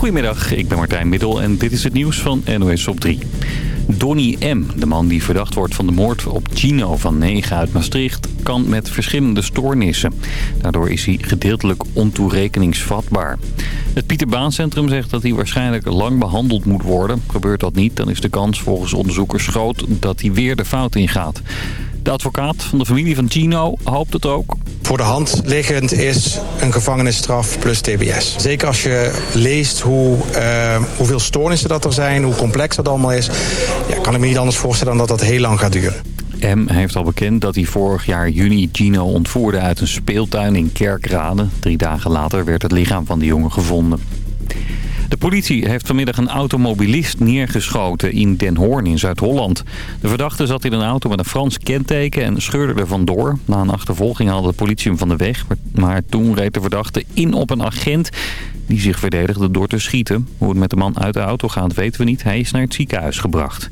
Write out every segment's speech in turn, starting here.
Goedemiddag, ik ben Martijn Middel en dit is het nieuws van NOS op 3. Donny M., de man die verdacht wordt van de moord op Gino van 9 uit Maastricht, kan met verschillende stoornissen. Daardoor is hij gedeeltelijk ontoerekeningsvatbaar. Het Pieter Baan Centrum zegt dat hij waarschijnlijk lang behandeld moet worden. Gebeurt dat niet, dan is de kans volgens onderzoekers groot dat hij weer de fout ingaat. De advocaat van de familie van Gino hoopt het ook. Voor de hand liggend is een gevangenisstraf plus tbs. Zeker als je leest hoe, uh, hoeveel stoornissen dat er zijn, hoe complex dat allemaal is... Ja, kan ik me niet anders voorstellen dan dat dat heel lang gaat duren. M heeft al bekend dat hij vorig jaar juni Gino ontvoerde uit een speeltuin in Kerkrade. Drie dagen later werd het lichaam van de jongen gevonden. De politie heeft vanmiddag een automobilist neergeschoten in Den Hoorn in Zuid-Holland. De verdachte zat in een auto met een Frans kenteken en scheurde er vandoor. Na een achtervolging haalde de politie hem van de weg. Maar toen reed de verdachte in op een agent die zich verdedigde door te schieten. Hoe het met de man uit de auto gaat weten we niet. Hij is naar het ziekenhuis gebracht.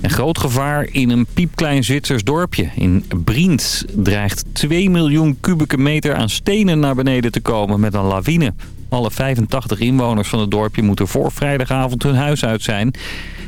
Een groot gevaar in een piepklein Zwitsers dorpje. In Briens dreigt 2 miljoen kubieke meter aan stenen naar beneden te komen met een lawine. Alle 85 inwoners van het dorpje moeten voor vrijdagavond hun huis uit zijn.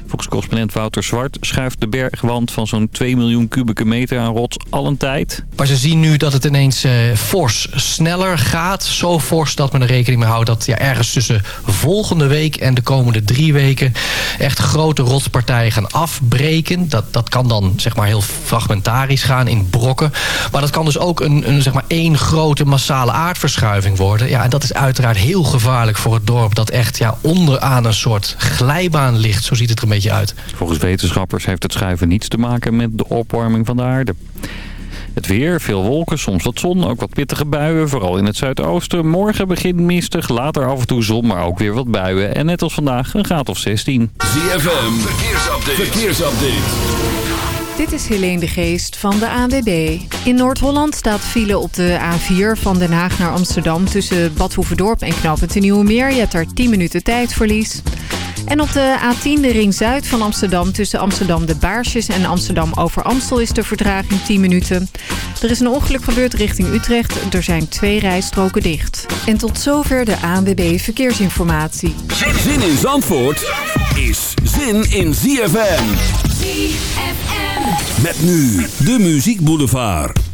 Volgens correspondent Wouter Zwart schuift de bergwand van zo'n 2 miljoen kubieke meter aan rots al een tijd. Maar ze zien nu dat het ineens uh, fors sneller gaat. Zo fors dat men er rekening mee houdt dat ja, ergens tussen volgende week en de komende drie weken echt grote rotspartijen gaan afbreken. Dat, dat kan dan zeg maar heel fragmentarisch gaan in brokken. Maar dat kan dus ook een, een zeg maar één grote massale aardverschuiving worden. Ja, en dat is uiteraard heel gevaarlijk voor het dorp dat echt ja, onderaan een soort glijbaan ligt. Zo ziet het er een beetje uit. Volgens wetenschappers heeft het schuiven niets te maken met de opwarming van de aarde. Het weer, veel wolken, soms wat zon, ook wat pittige buien, vooral in het zuidoosten. Morgen begint mistig, later af en toe zon, maar ook weer wat buien. En net als vandaag een graad of 16. ZFM, verkeersupdate. verkeersupdate. Dit is Helene de Geest van de ANWB. In Noord-Holland staat file op de A4 van Den Haag naar Amsterdam... tussen Bad Hoeverdorp en Knoopend de Nieuwe Meer. Je hebt daar 10 minuten tijdverlies. En op de A10, de ring zuid van Amsterdam... tussen Amsterdam de Baarsjes en Amsterdam over Amstel... is de vertraging 10 minuten. Er is een ongeluk gebeurd richting Utrecht. Er zijn twee rijstroken dicht. En tot zover de ANWB Verkeersinformatie. Zin in Zandvoort is zin in ZFM. ZFM. Met nu de Muziek Boulevard.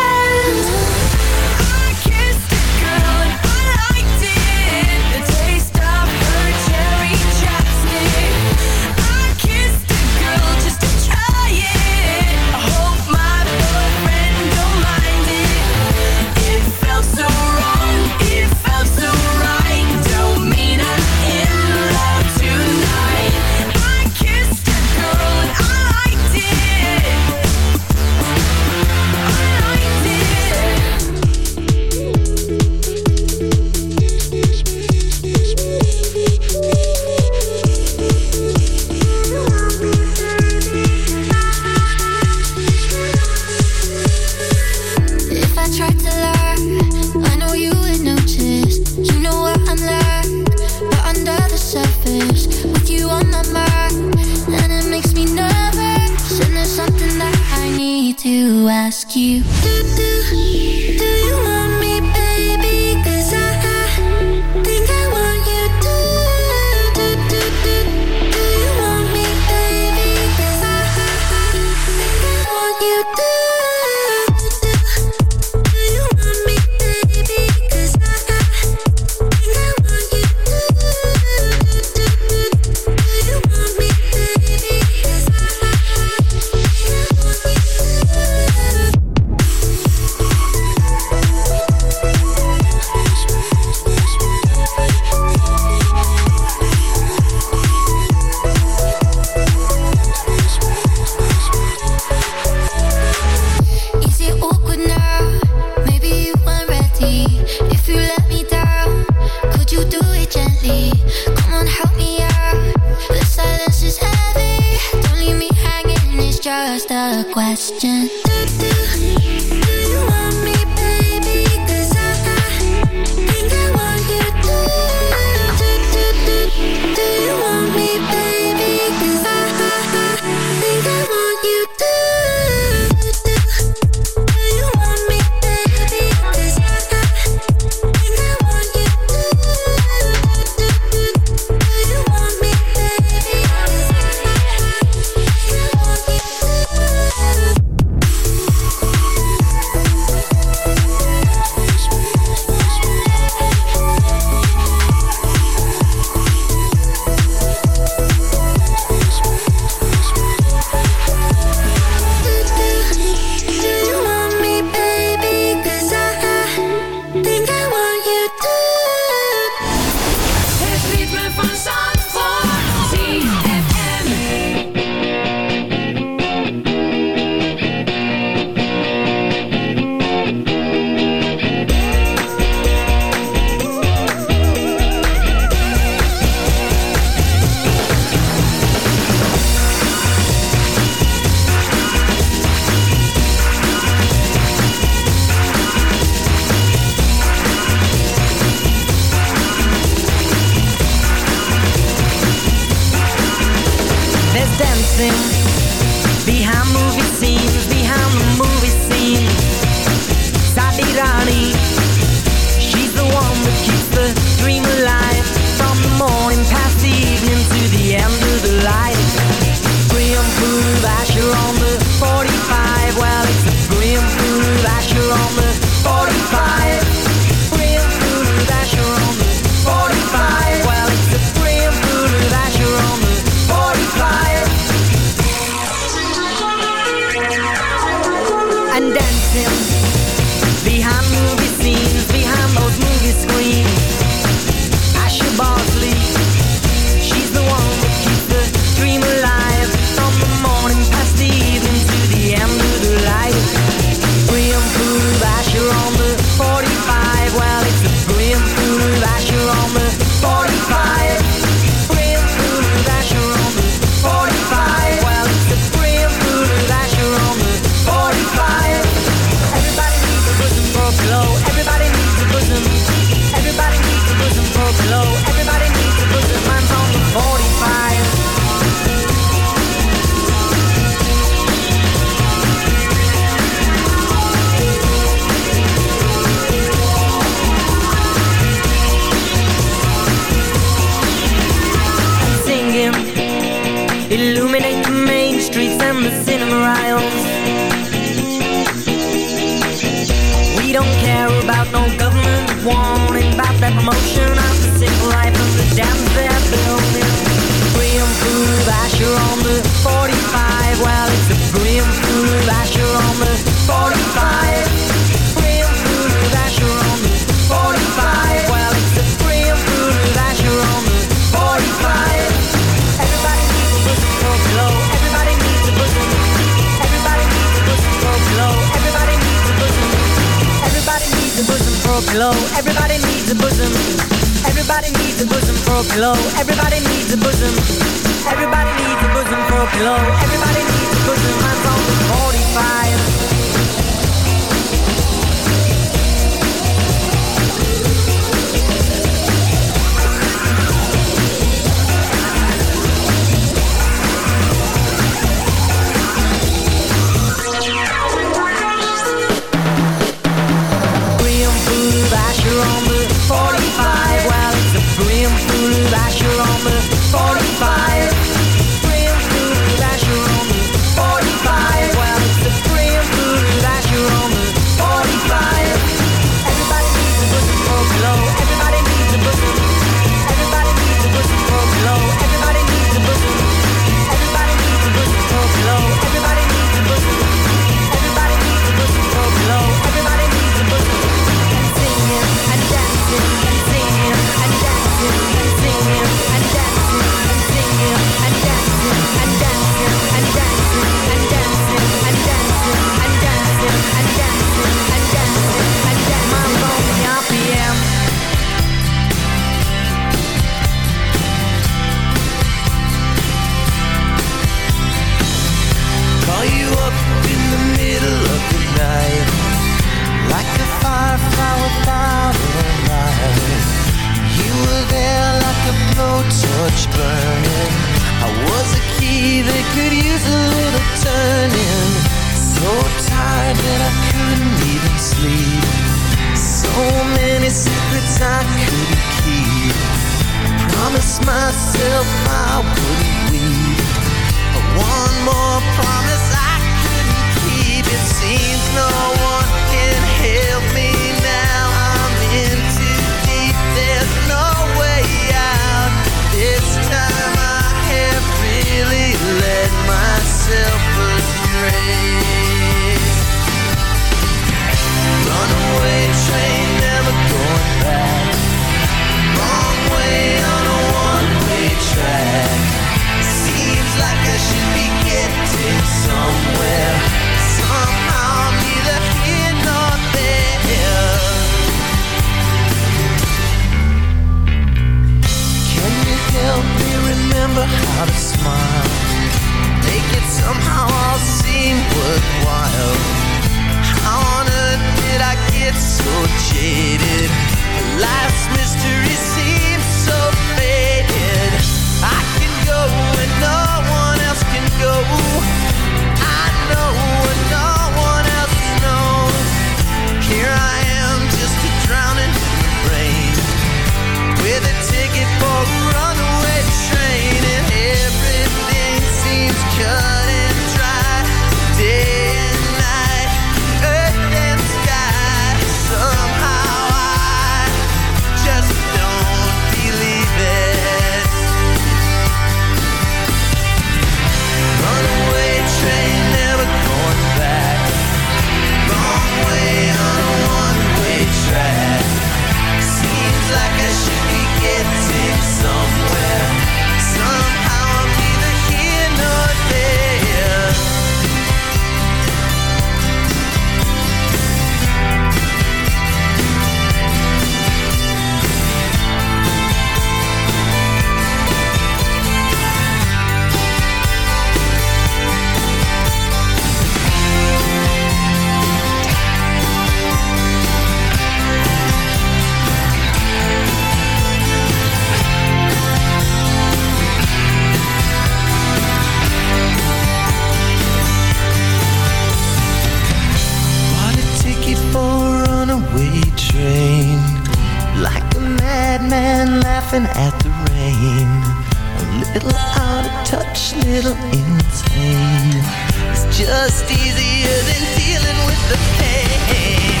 little insane. It's just easier than dealing with the pain.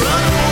Run away.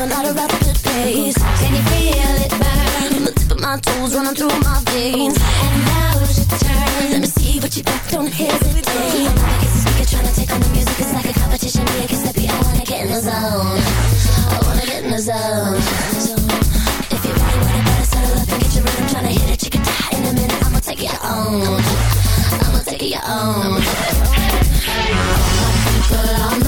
At a rapid pace. Can you feel it burn? From the tip of my toes running through my veins. And now now's your turn. Let me see what you got. Don't hesitate. I'm the speaker trying to take on the music. It's like a competition. Yeah, cause I be, I wanna get in the zone. I wanna get in the zone. If you really want it, better settle up and get your rhythm. Tryna hit it, you can die in a minute. I'ma take it on. I'ma take it on. People on the floor,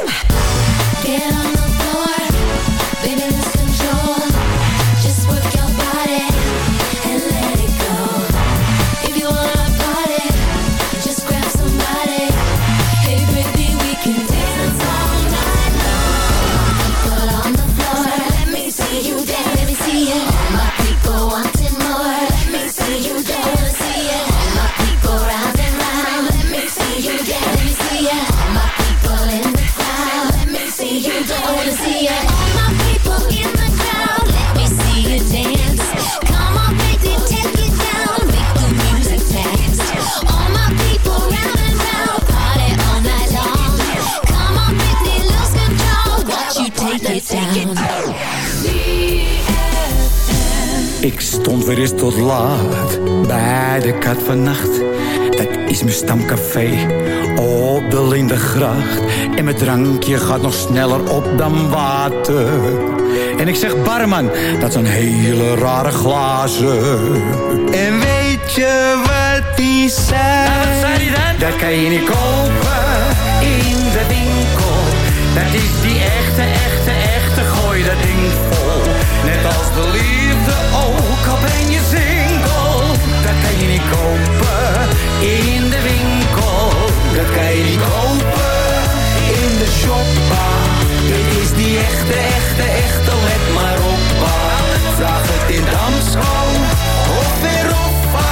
Weer eens tot laat bij de kat vannacht. Dat is mijn stamcafé op de Lindengracht. En mijn drankje gaat nog sneller op dan water. En ik zeg barman, dat zijn hele rare glazen. En weet je wat die zei? wat zei die dan? Dat kan je niet kopen in de winkel. Dat is die echte, echte, echte, echte, echte, let maar op. pa. Vraag het in Damsko of in Roffa.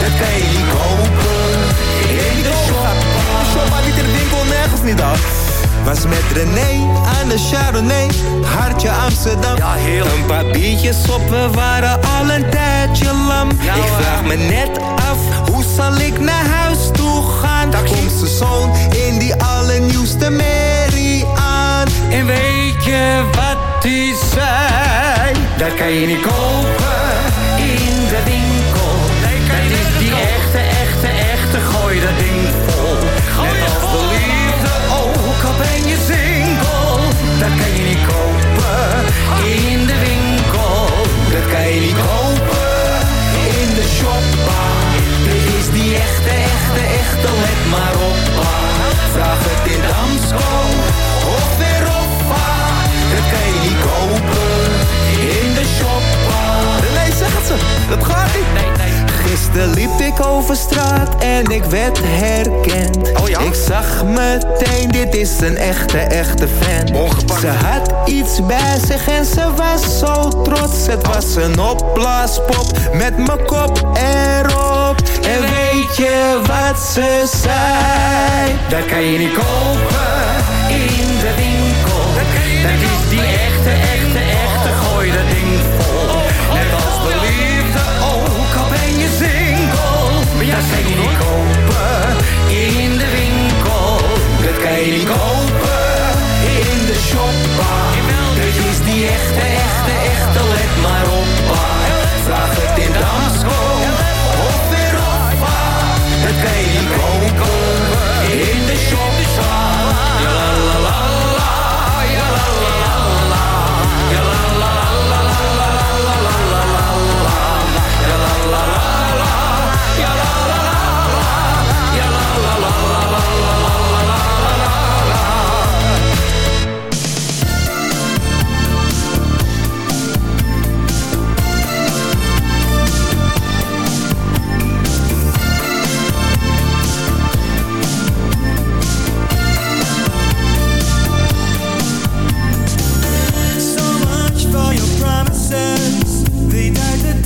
Dat kan je niet kopen in de shoppa. Shoppa niet in de winkel, nergens niet af. Was met René aan de Chardonnay, hartje Amsterdam. Ja, heel. Een paar biertjes op, we waren al een tijdje lam. ik vraag me net af, hoe zal ik naar huis toe gaan? Daar komt zijn zoon in die allernieuwste Mary aan. En weet je wat die zei? Dat kan je niet kopen in de winkel. Dat is die echte, echte, echte, gooi Ba-ba-da-da, pop met mijn kop erop. En weet je wat ze zei? Dat kan je niet kopen in de winkel. Dat, is die echte, echte, echte. Gooi ding die tijd het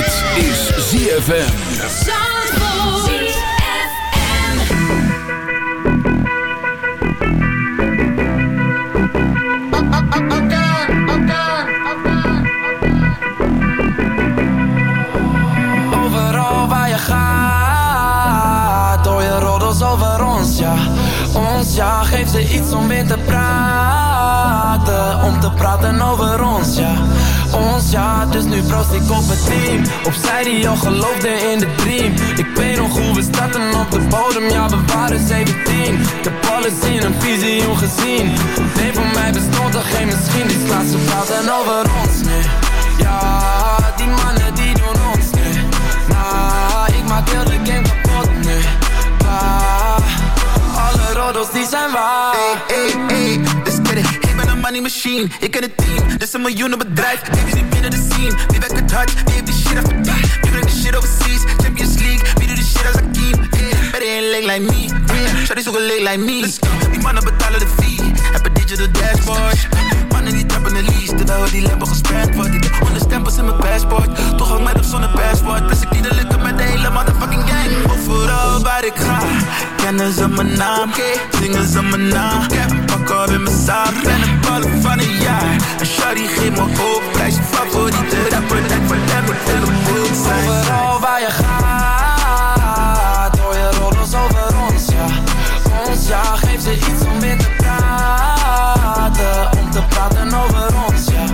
Dit is ZFM. Overal waar je gaat, hoor je roddels over ons, ja. Ons, ja, geef ze iets om weer te praten. Om te praten over ons, ja. Dus nu proost ik op het team. Op zij die al geloofde in de dream. Ik weet nog hoe we starten op de bodem, ja, we waren 17. Ik heb alles in een visioen gezien. Nee, voor mij bestond er geen misschien. Die slaat ze praten over ons, nee. Ja, die mannen die doen ons, nee. Nah, ik maak heel de game kapot, nee. Ah, alle roddels die zijn waar. Hey, hey, let's money machine, ik ken het team. Dit is een miljoenen bedrijf, baby's niet binnen de scene. Wie werkt het hard, wie heeft die shit afverdiend? Wie brengt die shit overseas, Champions League. Wie doet die shit als Akeem? Yeah, better ain't leg like me. Yeah, shawty zoeken leg like me. Let's go. Die mannen betalen de fee, heb een digital dashboard. De lease, terwijl die lampen gesperd wordt. Ik heb onderstempels in mijn passport, toch hang mij op zonder passport. Plus ik niet de lukken met de hele motherfucking gang. Overal waar ik ga, kennen ze mijn naam, zingen ze mijn naam. Ik heb een pak op in mijn zaak, ben een ballen van een jaar. En Shawty geeft me hoop, prijs je favoriete rapper, lijkt voor hem moet telefoon zijn. Overal waar je gaat, hoor je rollers over ons, ja. Ons, ja, geef ze iets om weer te te praten over ons, ja.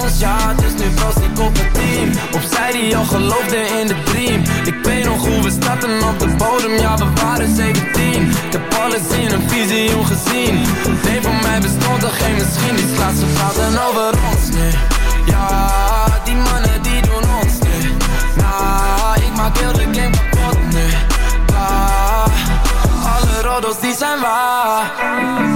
Ons, ja, dus nu proost ik op het team. Opzij die al geloofde in de dream. Ik weet nog hoe we starten op de bodem, ja, we waren 17. Ik heb alles in een visioen gezien. Nee, voor mij bestond er geen misschien. Die slaat ze praten over ons, nee. Ja, die mannen die doen ons, nee. Nah, ik maak heel de game kapot, nee. Ah, alle roddels die zijn waar.